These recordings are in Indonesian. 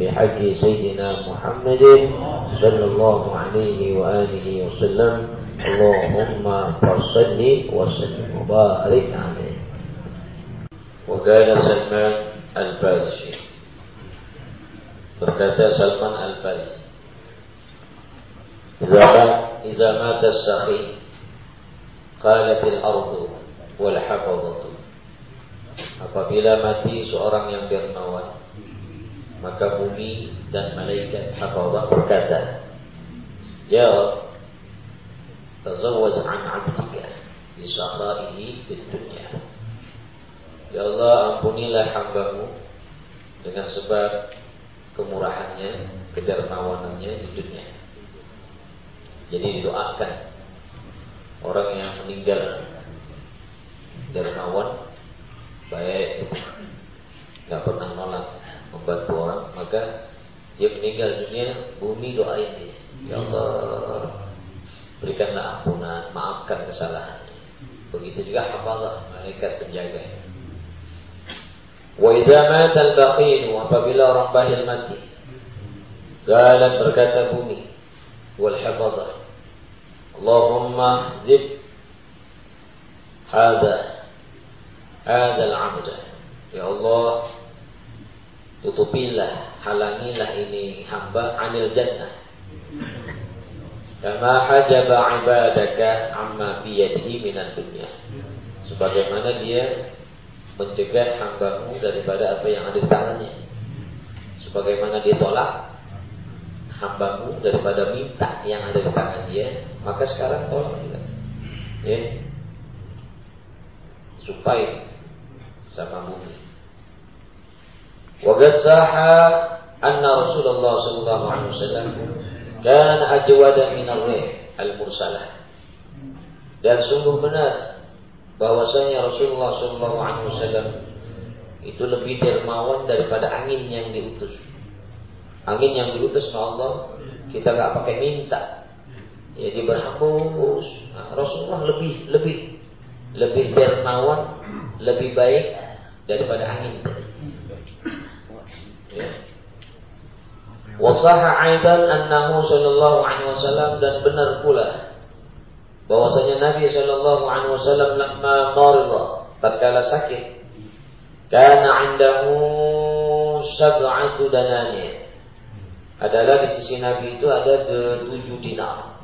بحق سيدنا محمد صلى الله عليه وآله وسلم. اللهم فصل وسلم وبارك عليه. وقال سلمان الفارسي. berkata Salman Al-Farisi إذا مات السخي قالت الأرض والحفظة. apabila mati seorang yang dermawan maka bumi dan malaikat hafazah berkata? Ya tazawwaj an 'abdika bi sahra'ihi fid dunya. Ya Allah ampunilah hambamu dengan sebab kemurahannya, kedermawanannya di dunia. Jadi didoakan orang yang meninggal dermawan baik nggak pernah nolak membantu orang maka dia meninggal dunia bumi doain dia. Ya Allah berikanlah ampunan maafkan kesalahan. Begitu juga hafazah malaikat penjaga. Wa idza mata al-bakhil apabila orang bakhil mati galan berkata bumi wal hafazah Allahumma zib hada hada al-'abd ya Allah tutupilah, halangilah ini hamba anil jannah. Kama hajaba ibadaka amma biyadihi minan dunya. Sebagaimana dia mencegah hambamu daripada apa yang ada di tangannya. Sebagaimana dia tolak hambamu daripada minta yang ada di tangan dia, maka sekarang tolak juga. Ya. Supaya sama bumi وقد صح أن رسول الله صلى الله عليه وسلم كان أجود من الريح المرسلة dan sungguh benar bahwasanya Rasulullah Shallallahu Alaihi Wasallam itu lebih dermawan daripada angin yang diutus. Angin yang diutus oleh Allah kita nggak pakai minta, jadi berhembus. Nah, Rasulullah lebih lebih lebih dermawan, lebih baik daripada angin tadi. Wasaha aidan annahu sallallahu alaihi wasallam dan benar pula bahwasanya Nabi sallallahu alaihi wasallam lamma marida tatkala sakit. Kana indahu sab'atu danani adalah di sisi Nabi itu ada tujuh dinar.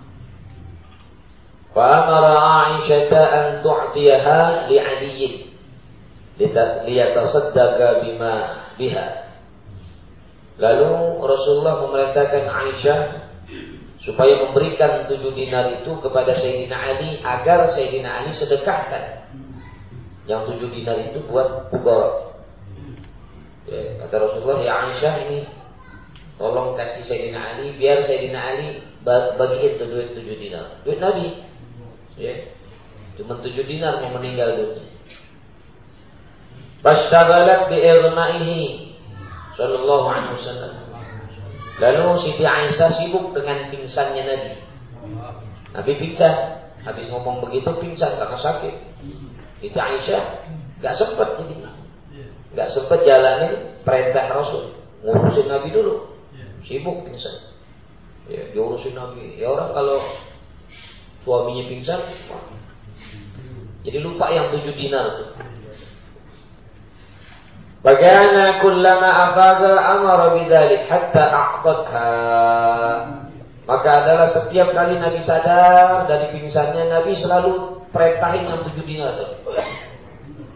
Fa'amara Aisyah an tu'tiyaha li'aliyyin liyatasaddaqa bima biha Lalu Rasulullah memerintahkan Aisyah supaya memberikan tujuh dinar itu kepada Sayyidina Ali agar Sayyidina Ali sedekahkan. Yang tujuh dinar itu buat pugor. Ya, kata Rasulullah, ya Aisyah ini tolong kasih Sayyidina Ali biar Sayyidina Ali bagiin tuh duit tujuh dinar. Duit Nabi. Ya. Cuma tujuh dinar mau meninggal dunia. Fashtaghalat bi Sallallahu Alaihi Wasallam. Lalu Siti Aisyah sibuk dengan pingsannya Nabi. Nabi pingsan. Habis ngomong begitu pingsan karena sakit. Siti Aisyah gak sempat jadi. Gak sempat jalanin perintah Rasul. Ngurusin Nabi dulu. Sibuk pingsan. Ya, diurusin Nabi. Ya orang kalau suaminya pingsan, jadi lupa yang tujuh dinar tuh. فكان كلما أفاض أمر بذلك حتى أعطتها Maka adalah setiap kali Nabi sadar dari pingsannya, Nabi selalu perintahin yang tujuh dinar.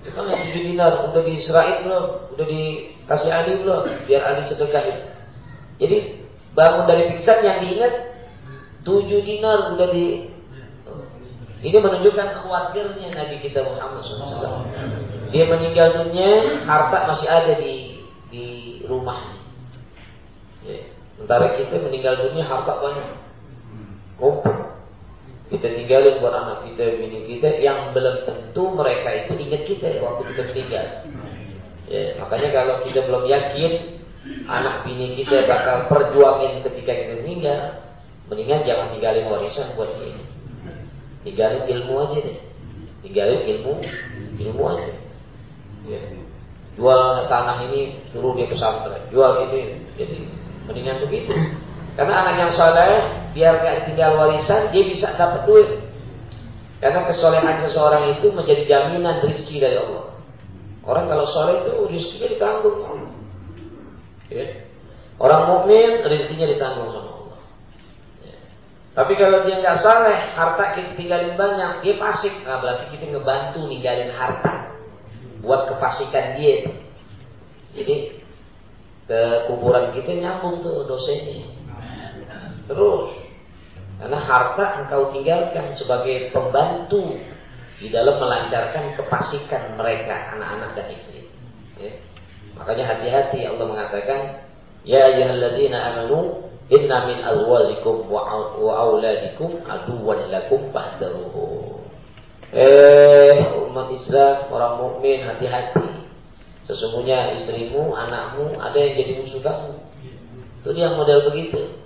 Itu kan yang tujuh dinar udah diserahin belum? Udah dikasih Ali belum? Biar Ali sedekahin. Jadi bangun dari pingsan yang diingat tujuh dinar udah di ini menunjukkan khawatirnya Nabi kita Muhammad SAW. Dia meninggal dunia, harta masih ada di di rumah. Ya. Kita meninggal dunia harta banyak. Kumpul. Kita tinggalin buat anak kita, bini kita yang belum tentu mereka itu ingat kita ya, waktu kita meninggal. Ya, makanya kalau kita belum yakin anak bini kita bakal perjuangin ketika kita meninggal, mendingan jangan tinggalin warisan buat dia. Tinggalin ilmu aja deh. Tinggalin ilmu, ilmu aja. Ya. Jual tanah ini suruh dia pesantren. Jual ini jadi Mendingan begitu. Karena anak yang soleh, biar gak tinggal warisan, dia bisa dapat duit. Karena kesolehan seseorang itu menjadi jaminan rezeki dari Allah. Orang kalau soleh itu rezekinya ditanggung. Ya. Orang mukmin rezekinya ditanggung. Tapi kalau dia nggak soleh, harta kita tinggalin banyak, dia pasik. Nah, berarti kita ngebantu ninggalin harta buat kepasikan dia. Jadi ke kuburan kita nyambung tuh dosanya. Terus, karena harta engkau tinggalkan sebagai pembantu di dalam melancarkan kepasikan mereka, anak-anak dan istri. Ya. Makanya hati-hati Allah mengatakan, Ya ayyuhalladzina amanu inna min azwajikum wa auladikum aduwwan lakum fahdharuhu. Eh umat Islam, orang mukmin hati-hati Sesungguhnya istrimu, anakmu ada yang jadi musuh kamu. Itu dia model begitu.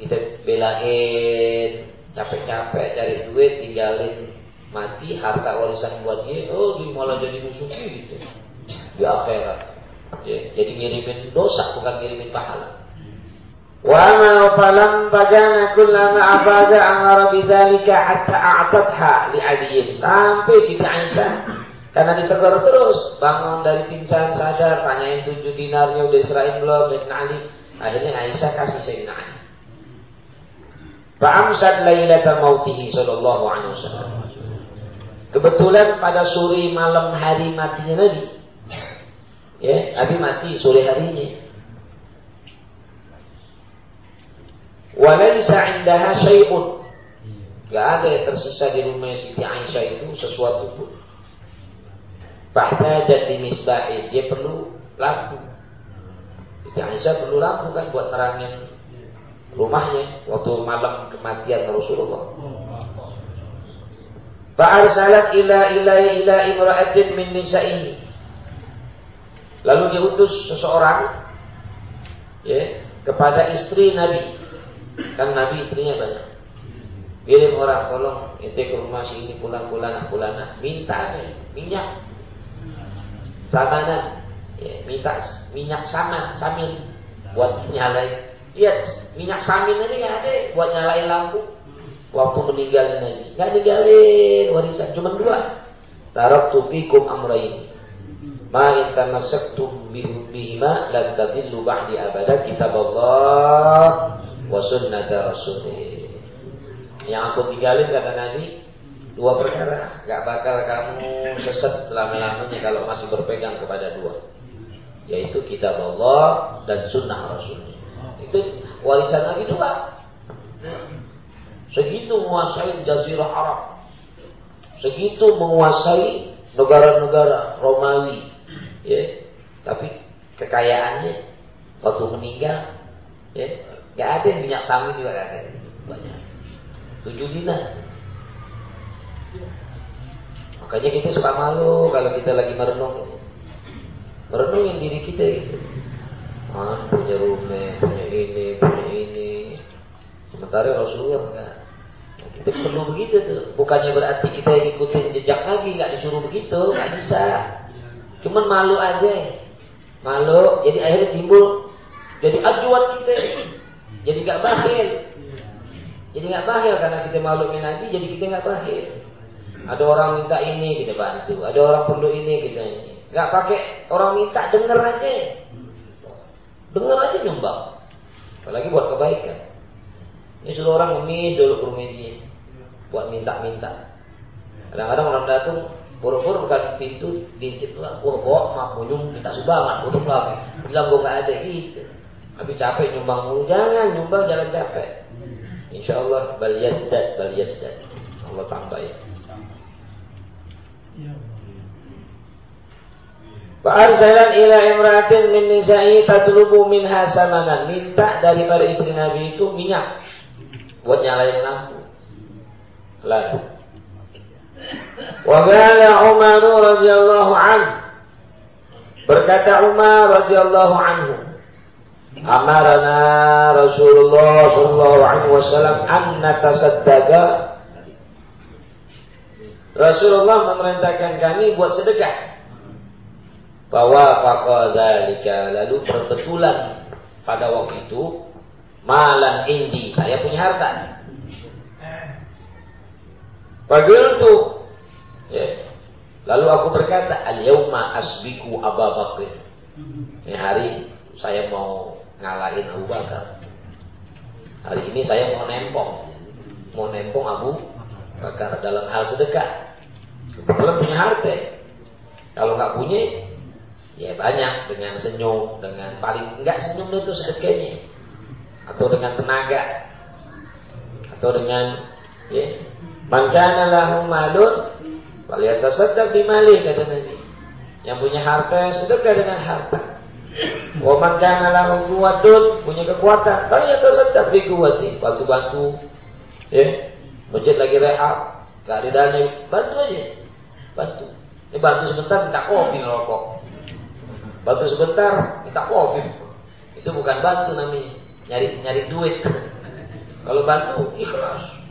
Kita belain, capek-capek cari duit, tinggalin mati, harta warisan buat dia, oh dia malah jadi musuh gitu. Di akhirat. Ya, jadi ngirimin dosa bukan ngirimin pahala. Falam bagana kullama abaga amara bidzalika hatta a'tatha li aliyin sampai Siti Aisyah karena ditegur terus, bangun dari pingsan sadar, tanyain tujuh dinarnya udah serahin belum, Sayyidina Ali. Akhirnya Aisyah kasih Sayyidina Ali. Fa'amsad lailata mautihi sallallahu alaihi wasallam. Kebetulan pada sore malam hari matinya Nabi. Ya, Nabi mati sore harinya. Walaysa indaha syai'un. Gak ada yang tersisa di rumah Siti Aisyah itu sesuatu pun. Fahtajat di misbahi. Dia perlu lampu. Siti Aisyah perlu lampu kan buat terangin rumahnya waktu malam kematian Rasulullah. Fa'arsalat ila ila ila imra'atin min nisa'ihi. Lalu dia utus seseorang ya, kepada istri Nabi. Kan Nabi istrinya banyak. Kirim orang tolong ente ke rumah sini pulang-pulang pulang minta nih minyak. Samanan. Ya, minta minyak sama samin. Buat nyalain. Lihat minyak samin ini nggak ada. Buat nyalain lampu. Waktu meninggal Nabi. Nggak digalin warisan. Cuma dua. Tarok tufikum amrain ma in tamassaktum bihima lan tadillu ba'di abada kitab Allah wa sunnata rasulih. Yang aku tinggalin kata Nabi dua perkara. Nggak bakal kamu sesat selama-lamanya kalau masih berpegang kepada dua. Yaitu kitab Allah dan sunnah Rasul itu warisan Nabi dua. Segitu menguasai Jazirah Arab. Segitu menguasai negara-negara Romawi. Ya. Tapi kekayaannya waktu meninggal ya nggak ada minyak samin juga ada banyak tujuh dinar Makanya kita suka malu kalau kita lagi merenung. Merenungin diri kita itu. Ah, punya rumah, punya ini, punya ini. Sementara Rasulullah enggak. Nah, kita perlu begitu tuh. Bukannya berarti kita ikutin jejak Nabi, nggak disuruh begitu, nggak bisa. Cuman malu aja. Malu, jadi akhirnya timbul jadi ajuan kita. Jadi nggak bahagia. Jadi nggak bahagia karena kita maluin Nabi, jadi kita nggak bahagia. Ada orang minta ini kita bantu, ada orang perlu ini kita ini. Gak pakai orang minta denger aja, denger aja nyumbang. Apalagi buat kebaikan. Ini suruh orang ngemis dulu ke rumah dia. Buat minta-minta. Kadang-kadang orang datang buru-buru bukan pintu diintip lah. Wah, bawa mak minta sumbangan, tutup lagi. Bilang gue gak ada gitu. Tapi capek nyumbang mulu. Jangan nyumbang jangan capek. Insya Allah bal yazdad bal yazdad. Allah tambah ya. Fa'arsalan ila imratin min nisa'i tatlubu minha samanan. Minta daripada istri Nabi itu minyak buat nyalain lampu. Lalu. Wa qala Umar radhiyallahu anhu. Berkata Umar radhiyallahu anhu. Amarana Rasulullah sallallahu alaihi wasallam an natasaddaqa. Rasulullah memerintahkan kami buat sedekah. Bahwa faqadzalika lalu berbetulan pada waktu itu malan indi saya punya harta. Itu ya. lalu aku berkata al yauma asbiku Abu Bakar ini hari saya mau ngalahin Abu Bakar hari ini saya mau nempong mau nempong Abu Bakar dalam hal sedekah kebetulan punya harta kalau nggak punya Ya banyak dengan senyum, dengan paling enggak senyum itu sedekahnya. Atau dengan tenaga. Atau dengan ya, man kana lahu malun falyatasaddaq bimali kata Nabi. Yang punya harta sedekah dengan harta. Wa man kana lahu quwwatun punya kekuatan, falyatasaddaq bi quwwati. Bantu-bantu ya. Masjid lagi rehab, gak ada dana, bantu aja. Bantu. Ini bantu sebentar minta kopi rokok. Bantu sebentar, minta kopi. Itu bukan bantu namanya, nyari nyari duit. Kalau bantu ikhlas.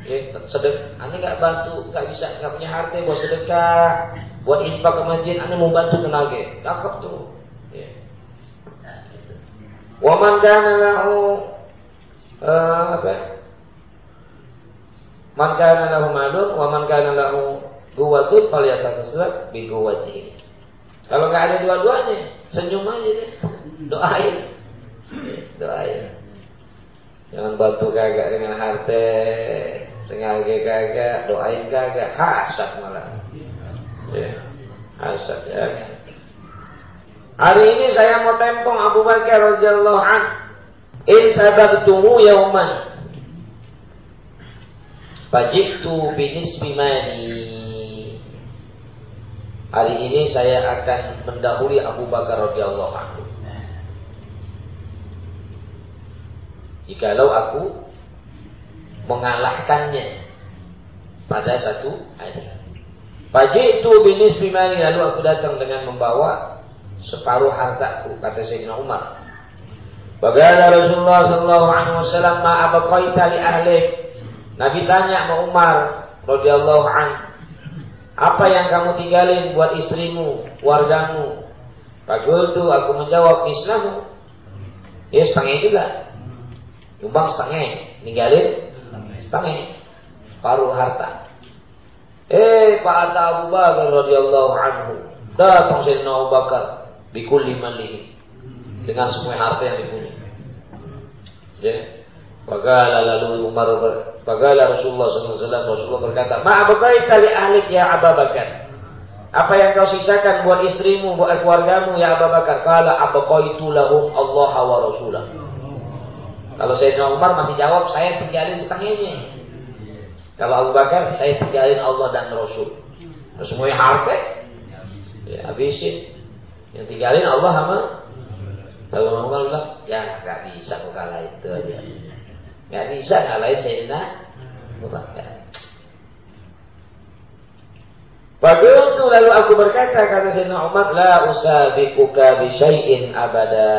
Ya, sedek, ane nggak bantu, nggak bisa, nggak punya harta buat sedekah, buat infak ke masjid, ane mau bantu tenaga, cakep tuh. Ya. Waman kana lahu uh, apa? Man kana lahu malun, waman kana lahu quwwatun falyatasaddaq bi quwwatihi. Kalau nggak ada dua-duanya, senyum aja deh. Doain. Doain. Jangan bantu kagak dengan harta, sengaja kagak, doain kagak, hasad malah. Ya, hasad ya. Hari ini saya mau tempong Abu Bakar radhiyallahu an. In sababtumu yauman. Fajitu binisbi mali Hari ini saya akan mendahului Abu Bakar radhiyallahu anhu. Jikalau aku mengalahkannya pada satu hari. Pagi itu binis bimani lalu aku datang dengan membawa separuh hartaku kata Sayyidina Umar. Bagaimana Rasulullah Sallallahu Alaihi Wasallam ma abaqaita li ahli. Nabi tanya sama Umar radhiyallahu anhu apa yang kamu tinggalin buat istrimu, wargamu? Fakultu aku menjawab Islamu. Ya setengah juga. Nyumbang setengah, ninggalin setengah. Paruh harta. Eh, Pak Atta Abu Bakar radhiyallahu anhu. Datang Sayyidina Abu Bakar bikul lima dengan semua harta yang dipunya. Ya. Bagala lalu Umar Bagala Rasulullah SAW Rasulullah berkata, Ma'ababaita li ahlik ya Abu Bakar. Apa yang kau sisakan buat istrimu, buat keluargamu ya Abu Bakar? Kala abaqaitu lahum Allah wa Rasulah. Kalau Sayyidina Umar masih jawab, saya tinggalin setengahnya. Kalau Abu Bakar, saya tinggalin Allah dan Rasul. Semuanya harta, ya habisin. Yang tinggalin Allah sama kalau Umar bilang, ya gak bisa kau kalah itu aja. Nggak bisa ngalahin Sayyidina Abu Bakar. Fakultu lalu aku berkata kata Sayyidina Umar, La usabikuka bisyai'in abada.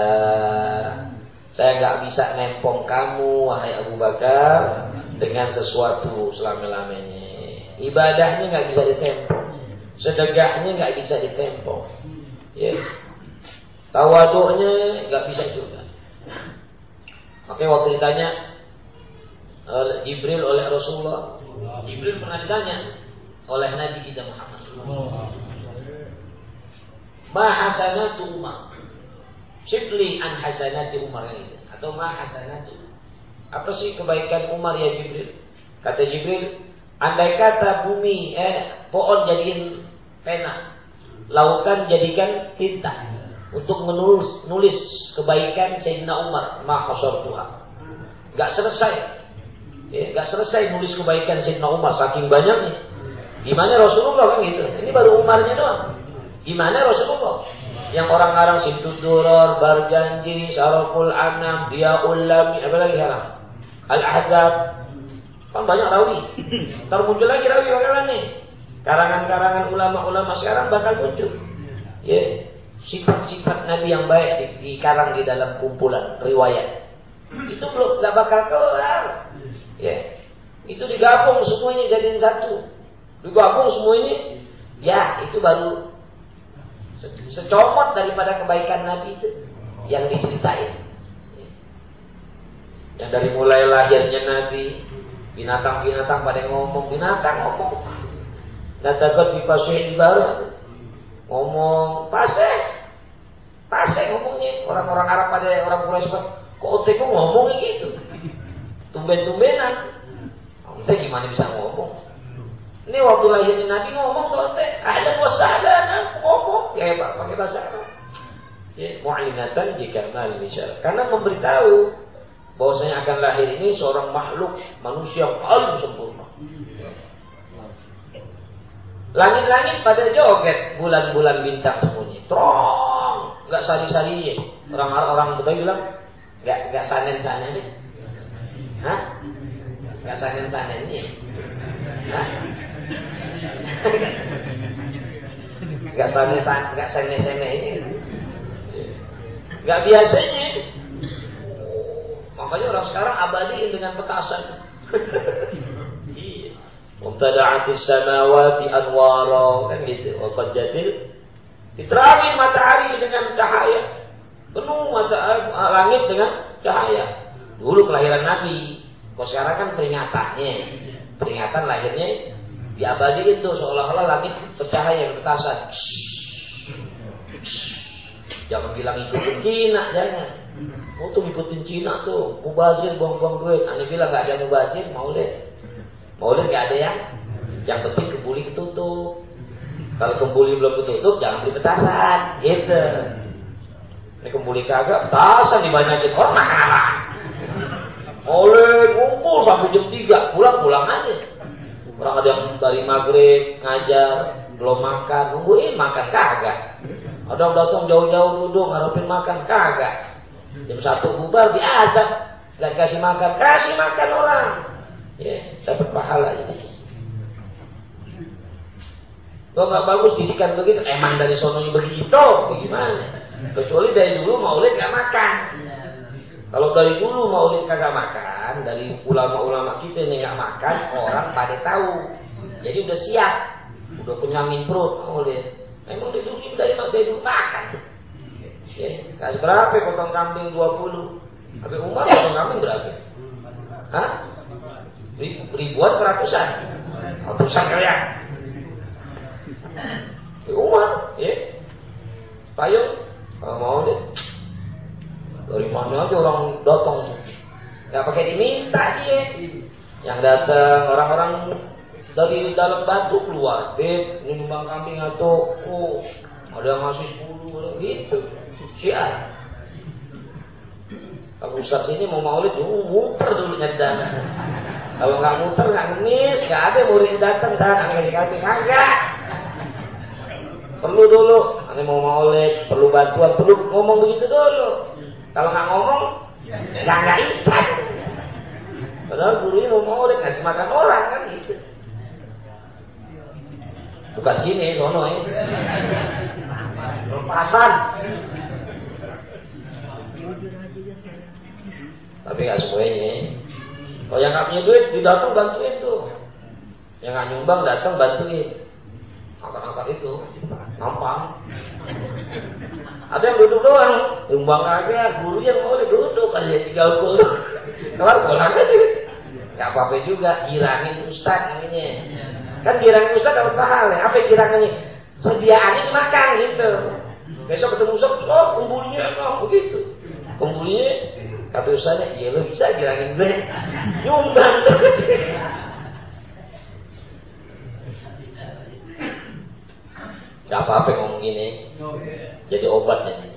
Saya nggak bisa nempong kamu, wahai Abu Bakar, dengan sesuatu selama-lamanya. Ibadahnya nggak bisa ditempong. Sedekahnya nggak bisa ditempong. Ya. Tawaduknya nggak bisa juga. Oke, waktu ditanya, oleh Jibril oleh Rasulullah. Jibril pernah ditanya oleh Nabi kita Muhammad. Ma hasanatu Umar. Sibli an hasanati Umar ini atau ma hasanatu Apa sih kebaikan Umar ya Jibril? Kata Jibril, andai kata bumi, eh, pohon jadiin pena, lautan jadikan tinta untuk menulis nulis kebaikan Sayyidina Umar, mahasor Tuhan. Gak selesai. Ya, gak selesai nulis kebaikan Sayyidina Umar saking banyaknya. Gimana Rasulullah kan gitu. Ini baru Umarnya doang. Gimana Rasulullah? Yang orang-orang Sintud Duror, Barjanji, Saraful Anam, Dia Ulami, apa lagi sekarang? Al-Ahzab. Kan banyak rawi. Ntar muncul lagi rawi bakalan nih. Karangan-karangan ulama-ulama sekarang bakal muncul. Ya, sifat-sifat Nabi yang baik dikarang di dalam kumpulan riwayat. Itu belum nggak bakal kelar. Ya, itu digabung semuanya jadi satu. Digabung semuanya, ya itu baru secomot daripada kebaikan Nabi itu yang diceritain. Yang dari mulai lahirnya Nabi, binatang-binatang pada ngomong, binatang ngomong. Natakat di pasien baru ngomong paseh, paseh ngomongnya orang-orang Arab pada orang Quraisy kok otek ngomong gitu, tumben-tumbenan. Kita gimana bisa ngomong? Ini waktu lahirnya Nabi ngomong tuh teh, ada wasada ngomong ya Pak pakai bahasa Arab. Ya, mu'alinatan jika mal Karena memberitahu bahwasanya akan lahir ini seorang makhluk manusia yang paling sempurna. Langit-langit pada joget, bulan-bulan bintang semuanya. Trong, nggak sari-sari Orang-orang betul bilang, nggak nggak sanen-sanen nih. Hah? Nggak sanen-sanen nih. Hah? Gak sana gak sana sana ini. Gak biasanya. Makanya orang sekarang abadi dengan petasan. Mubtada'atis samawati anwara kan gitu. Wa jadil diterangi matahari dengan cahaya. Penuh mata langit dengan cahaya. Dulu kelahiran Nabi. Kok sekarang kan peringatannya. Peringatan lahirnya Diabadi itu seolah-olah langit bercahaya bertasan. Jangan bilang ikutin Cina, jangan. Oh tuh ikutin Cina tuh, mubazir buang-buang duit. Anda bilang nggak ada mubazir, mau deh. Deh nggak ada yang. Yang penting kembuli ketutup. Kalau kembuli belum ketutup, jangan beli petasan. Gitu. Ini kembuli kagak, petasan dibanyakin orang mana Oleh kumpul sampai jam 3, pulang-pulang aja. Orang ada yang dari maghrib ngajar, belum makan, nungguin makan kagak. Ada yang datang jauh-jauh duduk ngarepin makan kagak. Jam satu bubar diazab, nggak kasih makan, kasih makan orang. Ya, dapat pahala ini. Kalau nggak bagus didikan begitu, emang dari sononya begitu, bagaimana? Kecuali dari dulu mau lihat nggak makan. Kalau dari dulu maulid kagak makan, dari ulama-ulama kita ini nggak makan, orang pada tahu. Jadi udah siap, udah kenyangin perut maulid. Emang dari dulu dari dari dulu makan. Ya, kasih berapa potong kambing 20? Tapi Umar potong kambing berapa? Hah? Ribuan ratusan? Ratusan kali ya? Umar, ya. Payung, kalau mau deh. Dari mana aja orang datang. Gak pakai diminta dia. Yang datang orang-orang dari dalam batu keluar. Beb, ini numbang kambing atau oh, ada ngasih sepuluh gitu. Siap. Kalau Ustaz sini mau maulid, uh, muter dulu nyari. Kalau nggak muter, nggak ngemis, nggak ada murid datang dan ngasih kambing, enggak. Perlu dulu, nanti mau maulid, perlu bantuan, perlu ngomong begitu dulu. Kalau nggak ngomong, nggak nggak ikat. Padahal gurunya mau udah kasih makan orang kan gitu. Bukan sini, sono ya. Lepasan. Tapi nggak semuanya. Kalau yang nggak punya duit, didatang bantuin tuh. Yang nggak nyumbang datang bantuin. Angkat-angkat itu, nampang. Ada yang duduk doang, tumbang aja, guru yang mau duduk aja tinggal guru. Kelar pulang aja. Gak apa-apa juga, girangin ustaz namanya. Kan girangin ustaz dapat pahala. Apa girangannya? Sediaannya makan gitu. Besok ketemu ustaz, oh kumbulinya oh begitu. Kumbulinya Kata Ustaznya, iya lo bisa bilangin gue. Nyumbang. Gak apa-apa ngomong gini. Jadi obatnya.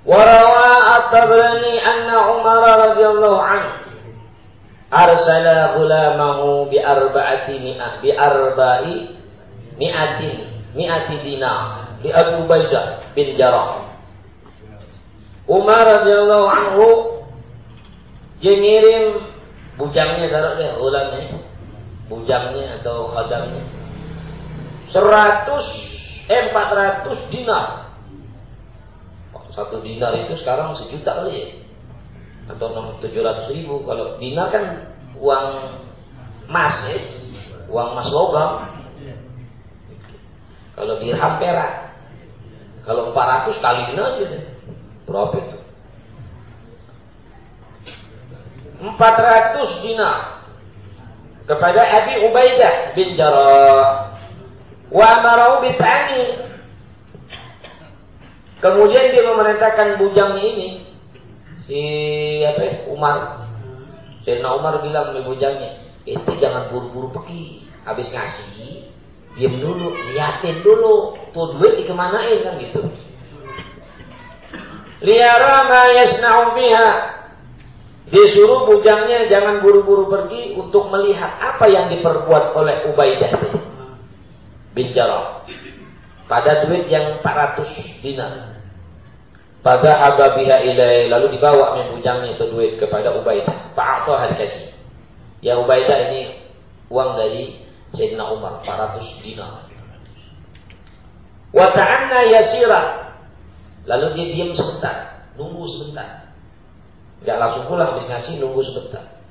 وروى الطبراني أن عمر رضي الله عنه أرسل غلامه بأربعة مئة بأربع مئة مئة دينار di Abu Ubaidah bin Jarrah. Umar radhiyallahu anhu dia ngirim bujangnya daratnya ulangnya bujangnya atau khadamnya 100 eh 400 dinar. Satu dinar itu sekarang sejuta kali ya. Atau 700 ribu. Kalau dinar kan uang emas ya. Uang emas logam. Kalau dirham perak kalau 400 kali aja deh. Berapa itu? 400 dinar kepada Abi Ubaidah bin Jarrah wa amarau bitani Kemudian dia memerintahkan bujangnya ini si apa ya, Umar. Sayyidina Umar bilang ke bujangnya, itu jangan buru-buru pergi. Habis ngasih, diam dulu, liatin dulu, tuh duit dikemanain kan gitu. Liyara ma yasna'u biha. Disuruh bujangnya jangan buru-buru pergi untuk melihat apa yang diperbuat oleh Ubaidah bin Jarrah. Pada duit yang 400 dinar. Pada ababiha ilai lalu dibawa membujangnya itu duit kepada Ubaidah. Fa'atha kasih. Ya Ubaidah ini uang dari Sayyidina Umar 400 dinar. Wa ta'anna yasira. Lalu dia diam sebentar, nunggu sebentar. Enggak langsung pulang habis ngasih nunggu sebentar.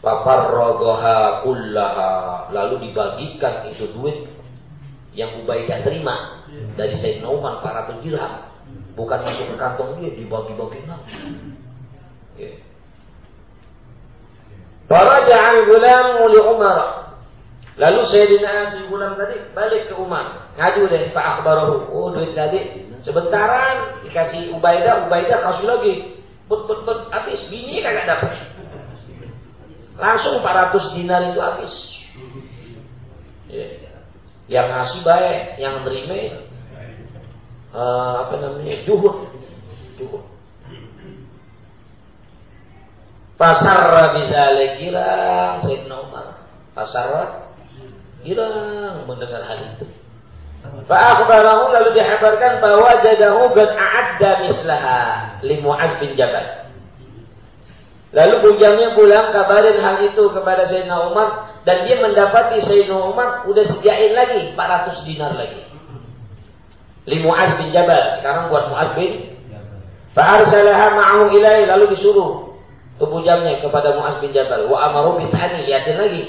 Fafarrogoha kullaha. Lalu dibagikan itu duit yang Ubaidah terima dari Sayyidina Umar 400 dirham Bukan masuk ke kantong dia, dibagi-bagi lagi. Ya. Faraja gulam li Umar. Lalu Sayyidina si gulam tadi balik ke Umar. Ngaju deh Pak Akbarahu. Oh duit tadi sebentaran dikasih Ubaidah, Ubaidah kasih lagi. Put put put habis bini kagak dapat. Langsung 400 dinar itu habis. Ya. Yang ngasih baik, yang menerima uh, apa namanya juhud juhud pasar bidzalik girang Sayyidina Umar pasar girang mendengar hal itu Fa'akhbarahu lalu dihabarkan bahwa jadahu qad a'adda mislaha li Mu'adz bin Jabal. Lalu bujangnya pulang kabarin hal itu kepada Sayyidina Umar dan dia mendapati Sayyidina Umar udah sediain lagi 400 dinar lagi li Mu'az bin Jabal. Sekarang buat Mu'az bin Fa'arsalaha ma'ahu ilai lalu disuruh tubuh jamnya kepada Mu'az bin Jabal. Wa amaru Hani lihatin lagi.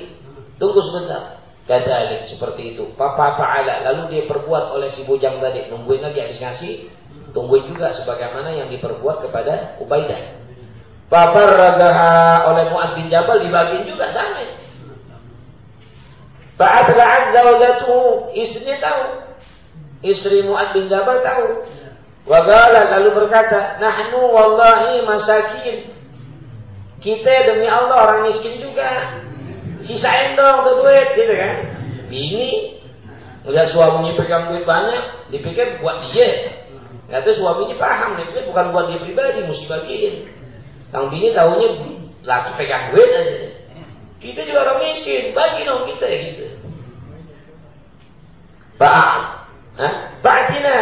Tunggu sebentar. Kadalik seperti itu. Papa fa'ala lalu dia perbuat oleh si bujang tadi. Nungguin lagi habis ngasih. Tungguin juga sebagaimana yang diperbuat kepada Ubaidah. Papa ragaha oleh Mu'az bin Jabal dibagiin juga sama. Fa'atla'at zawjatuhu istrinya tahu istri Mu'ad bin Jabal tahu. Wagala lalu berkata, Nahnu wallahi masakin. Kita demi Allah orang miskin juga. Sisain dong tuh duit, gitu kan. Ini, melihat suaminya pegang duit banyak, dipikir buat dia. Kata suaminya paham, dia bukan buat dia pribadi, mesti bagiin. Kang bini tahunya laki pegang duit aja. Kita juga orang miskin, bagi dong kita gitu. Pak, Ba'dina.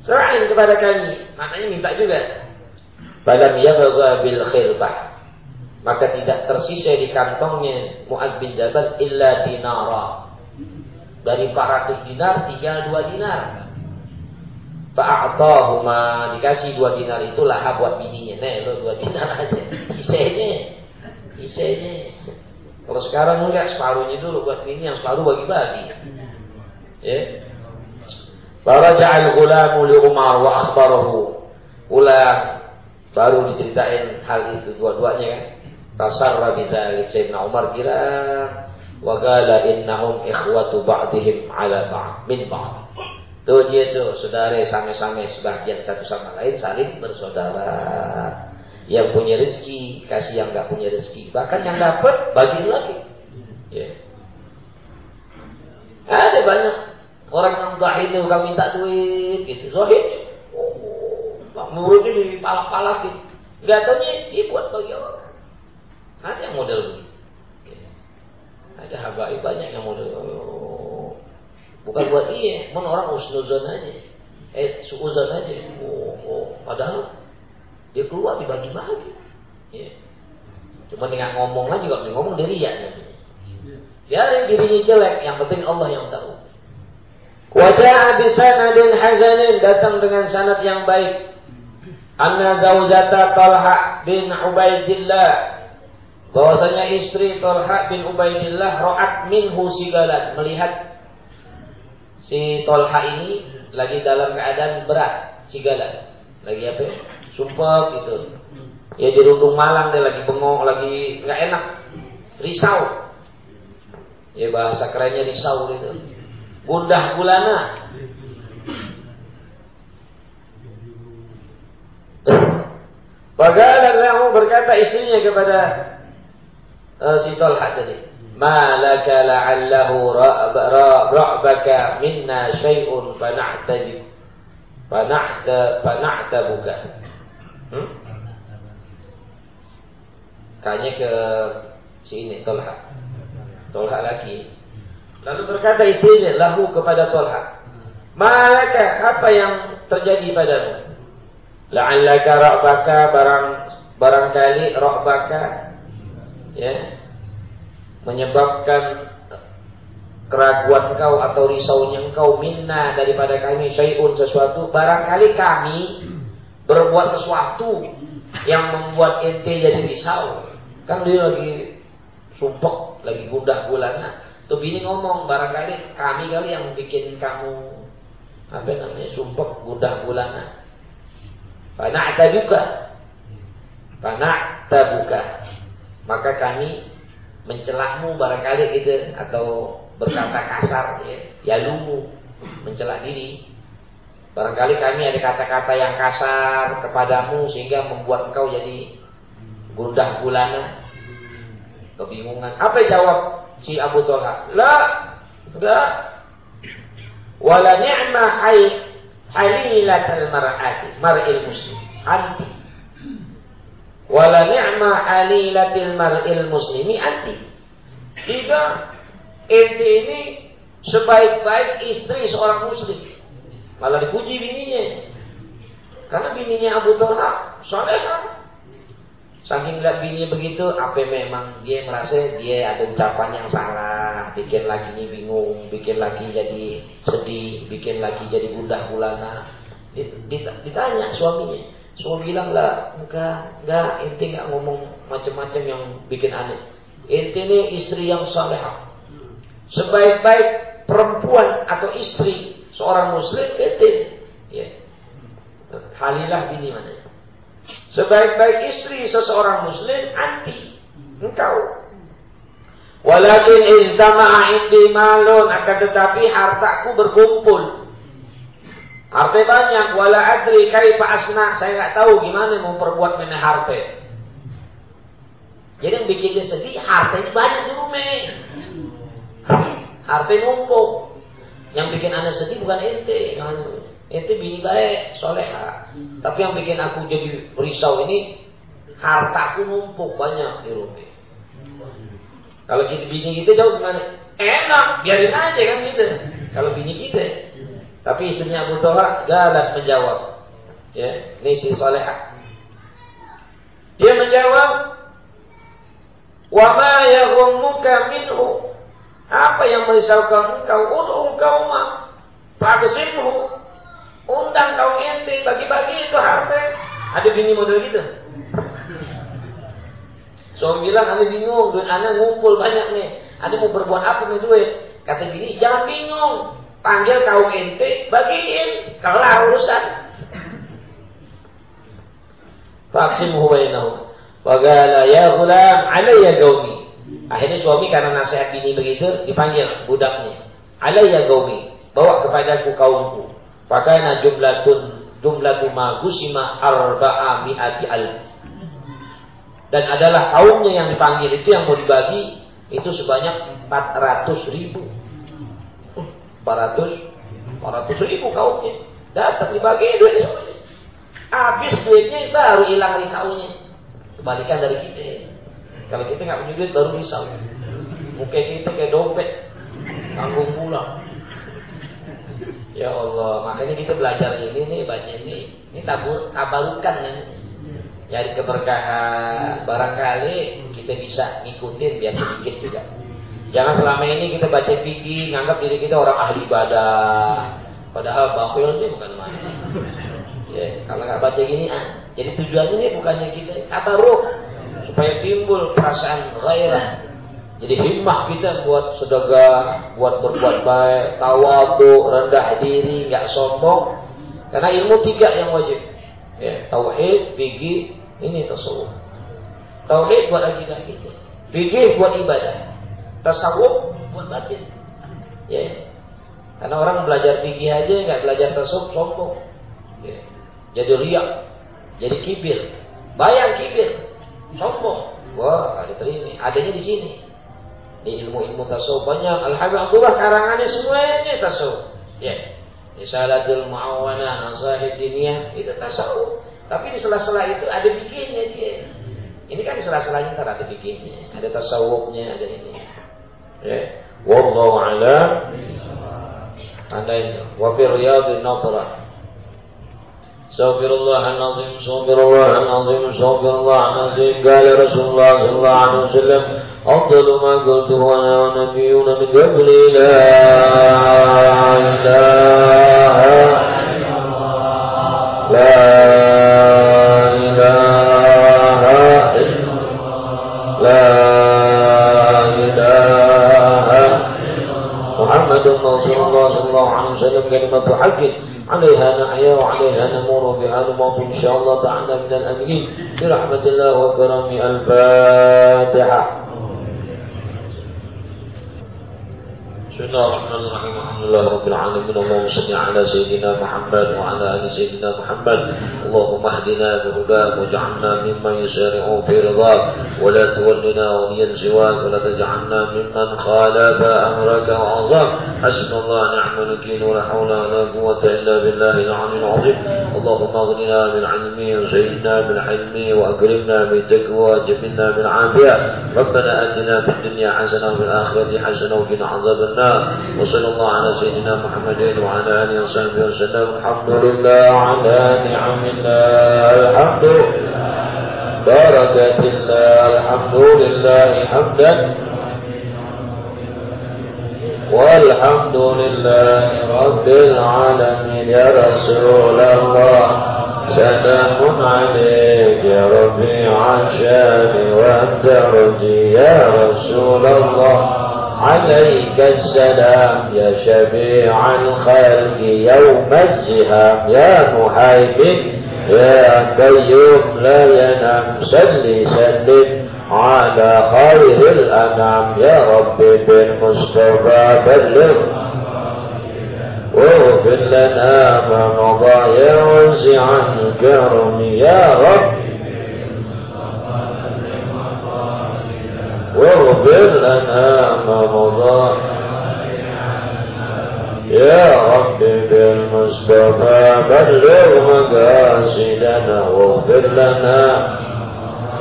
Serahin kepada kami. Maknanya minta juga. Falam yabgha bil khirbah. Maka tidak tersisa di kantongnya Mu'ad bin Jabal illa dinara. Dari 400 dinar tinggal 2 dinar. Fa'atahuma dikasih 2 dinar itulah buat bininya. Nih, lo 2 dinar aja. Kisahnya. Kisahnya. Kalau sekarang enggak separuhnya dulu buat bini yang separuh bagi-bagi. Ya. Faraja al-ghulamu li Umar wa akhbarahu. Ulang baru diceritain hal itu dua-duanya kan. Tasarra bidzalik Sayyidina Umar kira wa qala innahum ikhwatu ba'dihim ala ba'd min ba'd. Tuh dia tuh, saudara sama-sama sebagian satu sama lain saling bersaudara. Yang punya rezeki kasih yang nggak punya rezeki. Bahkan yang dapat bagi lagi. Ya. Ada banyak orang yang zahid kalau minta duit gitu. Zahid. Oh, muridnya di palak-palak gitu. Gak dia buat bagi orang. Ada yang model begitu. Ya. Ada habai banyak yang model. Oh, bukan buat dia, mon orang usnuzon aja. Eh, suuzon aja. Oh, oh. Padahal dia keluar dibagi-bagi. Ya. Cuma dengan ngomong aja kalau dia ngomong dia riak. Ya yang dirinya jelek, yang penting Allah yang tahu. Wajah bisanadin hazanin datang dengan sanad yang baik. Anna zaujata Talha bin Ubaidillah bahwasanya istri Talha bin Ubaidillah ra'at minhu sigalan. Melihat si Talha ini lagi dalam keadaan berat sigalan. Lagi apa sumpah gitu. Ya di rundung malang dia lagi bengong lagi nggak enak. Risau. Ya bahasa kerennya risau itu. Gundah gulana. Bagaimana berkata istrinya kepada uh, si Talha tadi. Malaka la'allahu ra'baka minna syai'un fana'tabi fana'ta fana'tabuka. Hmm? Kayaknya ke sini Talha. Tolha lagi. Lalu berkata istrinya lahu kepada Tolha. Malaka apa yang terjadi padamu? La'allaka ra'baka barang barangkali ra'baka ya menyebabkan keraguan kau atau risaunya engkau minna daripada kami syai'un sesuatu barangkali kami berbuat sesuatu yang membuat ente jadi risau kan dia lagi sumpah lagi gundah gulana. Tuh bini ngomong barangkali kami kali yang bikin kamu apa namanya sumpah gundah gulana. ada juga. ada buka. Maka kami mencelakmu barangkali gitu atau berkata kasar ya, ya lumu mencela diri. Barangkali kami ada kata-kata yang kasar kepadamu sehingga membuat engkau jadi gundah gulana kebingungan. Apa jawab si Abu Talha? La, la. Wala ni'ma hay halilatal mar'ati, mar'il muslim. Anti. Wala ni'ma halilatil mar'il muslimi anti. Tiga, ente ini sebaik-baik istri seorang muslim. Malah dipuji bininya. Karena bininya Abu Talha soleh Saking lihat bini begitu, apa memang dia merasa dia ada ucapan yang salah, bikin lagi ini bingung, bikin lagi jadi sedih, bikin lagi jadi gundah gulana. Ditanya suaminya, suami bilang lah, enggak, enggak, inti enggak ngomong macam-macam yang bikin aneh. Inti ini istri yang saleh. Sebaik-baik perempuan atau istri seorang muslim, inti. Ya. Halilah bini mana? Sebaik-baik istri seseorang muslim anti engkau. Walakin izdama'a indi malun akan tetapi hartaku berkumpul. Harta banyak, wala adri kaifa asna, saya nggak tahu gimana mau perbuat mana harta. Jadi yang bikin dia sedih, harta itu banyak di rumah. Harta numpuk. Yang bikin anda sedih bukan ente. Ente bini baik, soleha. Tapi yang bikin aku jadi risau ini hartaku numpuk banyak di rumah. Kalau kita bini kita jauh gimana? Enak, biarin aja kan gitu. Kalau bini kita. Tapi istrinya Abu Talha galak menjawab. Ya, ini si soleha. Dia menjawab, Wa ma yaghummuka minhu. Apa yang merisaukan engkau? Ud'u qauma. Fa'asimhu Undang kaum ente, bagi-bagi itu harta. Ada bini model gitu. Suami bilang, ada bingung, duit anak ngumpul banyak nih. Ada mau berbuat apa nih duit? Kata bini, jangan bingung. Panggil kaum ente, bagiin. Kelar urusan. Vaksin huwainahu. Wagala ya gulam alayya gaumi. Akhirnya suami karena nasihat bini begitu dipanggil budaknya. Alayya gaumi. Bawa kepadaku kaumku. Fakana jumlatun jumlatu magusima arba'a mi'ati alf. Dan adalah kaumnya yang dipanggil itu yang mau dibagi itu sebanyak 400 ribu. 400 400 ribu kaumnya. Dapat dibagi duit semuanya. Habis duitnya baru hilang risaunya. Kebalikan dari kita. Kalau kita nggak punya duit baru risau. Mungkin kita kayak dompet. Tanggung pulang. Ya Allah, makanya kita belajar ini nih, baca ini. Ini tabur, tabarukan kan. Jadi keberkahan. Barangkali kita bisa ngikutin biar sedikit juga. Jangan selama ini kita baca fikih, nganggap diri kita orang ahli ibadah. Padahal bakhil sih bukan mana. Ya, kalau nggak baca gini, ah. jadi tujuannya ini bukannya kita tabaruk supaya timbul perasaan gairah jadi himmah kita buat sedekah, buat berbuat baik, tawadu, rendah diri, nggak sombong. Karena ilmu tiga yang wajib. Ya, tauhid, fikih, ini tasawuf. Tauhid buat akidah kita. Fikih buat ibadah. Tasawuf buat batin. Ya. Karena orang belajar fikih aja nggak belajar tasawuf sombong. Ya. Jadi riak, jadi kibir. Bayang kibir, sombong. Wah, ada ini, adanya di sini di ilmu-ilmu tasawuf banyak. Alhamdulillah karangannya semuanya tasawuf. Ya. Risalatul Mu'awanah, Nasahid Diniyah, itu tasawuf. Tapi di sela-sela itu ada bikinnya dia. Ini kan di sela-selanya ada bikinnya. Ada tasawufnya, ada ini. Ya. Wallahu a'lam. Anda ini. Wa fi riyadin. استغفر الله العظيم استغفر الله العظيم استغفر الله العظيم قال رسول الله صلى الله عليه وسلم أفضل ما قلت أنا ونبيون من قبل لا إله لا إله لا إله رسول الله صلى الله عليه وسلم كلمة حق عليها نحيا وعليها نمور بها نموت إن شاء الله تعالى من الأمين. برحمة الله وكرم الفاتحة. بسم الله الرحمن الرحيم الحمد لله رب العالمين. اللهم صل على سيدنا محمد وعلى آل سيدنا محمد. اللهم اهدنا بهداك واجعلنا ممن يسارع في رضاك. ولا تولنا وليا سواك ولا تجعلنا ممن خالف أمرك وعظاك حسبنا الله نعم الوكيل. ولا حول ولا قوة إلا بالله العلي العظيم. اللهم اغننا بالعلم وزينا بالحلم وأكرمنا بالتقوى وجبنا بالعافيه ربنا آتنا في الدنيا حسنة وفي الآخرة حسنة وقنا عذاب النار. وصلى الله على سيدنا محمد وعلى آله وصحبه وسلم. الحمد لله على نعم الله الحمد. بركة الله الحمد لله حمدا. والحمد لله رب العالمين يا رسول الله. سلام عليك يا ربي وانت رجي يا رسول الله. عليك السلام يا شفيع الخلق يوم الزهام يا محيمن يا قيوم. لا ينام سل سلم. على خير الأنام يا رب بالمصطفى بلغ. واغفر لنا ما مضى يا وزع الكرم يا رب. واغفر لنا ما مضى يا رب بالمصطفى بلغ مقاصدنا واغفر لنا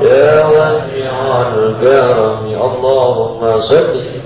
يا واسع الكرم. اللهم صل